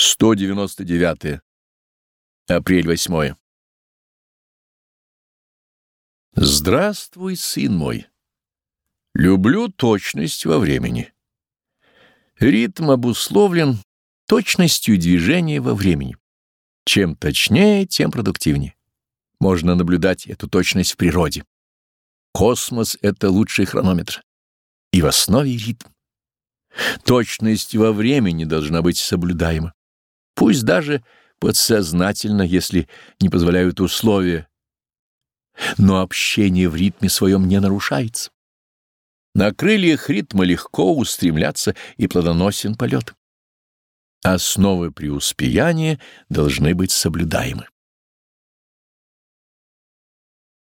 199. Апрель 8. Здравствуй, сын мой. Люблю точность во времени. Ритм обусловлен точностью движения во времени. Чем точнее, тем продуктивнее. Можно наблюдать эту точность в природе. Космос — это лучший хронометр. И в основе ритм. Точность во времени должна быть соблюдаема пусть даже подсознательно, если не позволяют условия, но общение в ритме своем не нарушается. На крыльях ритма легко устремляться и плодоносен полет. Основы преуспеяния должны быть соблюдаемы.